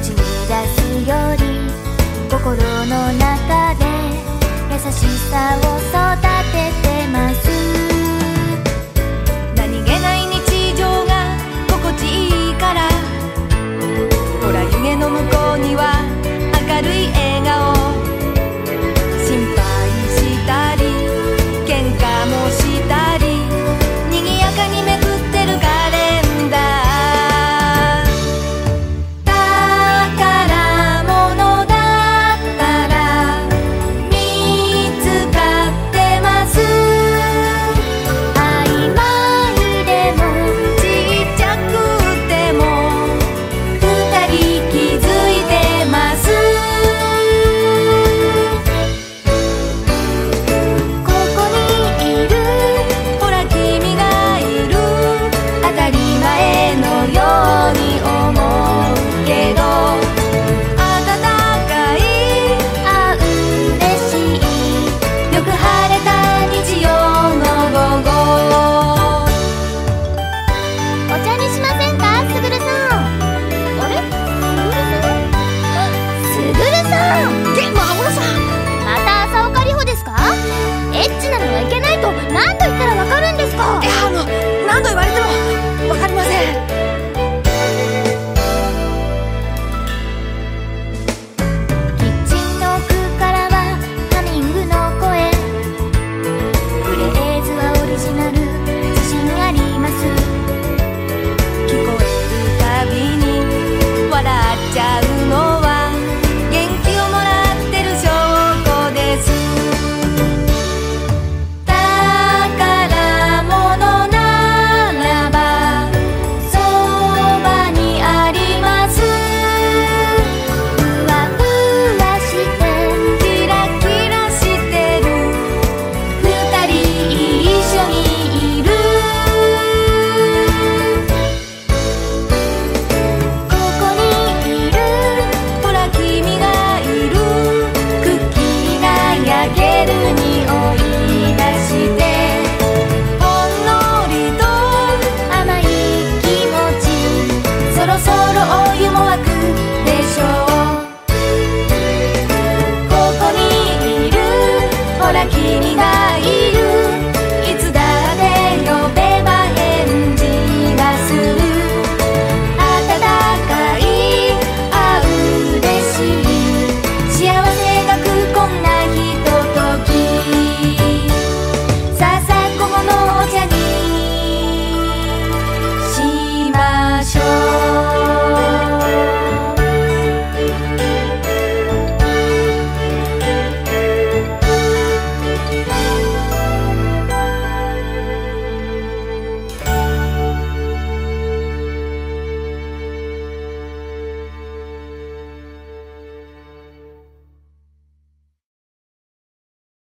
口に出すより心の中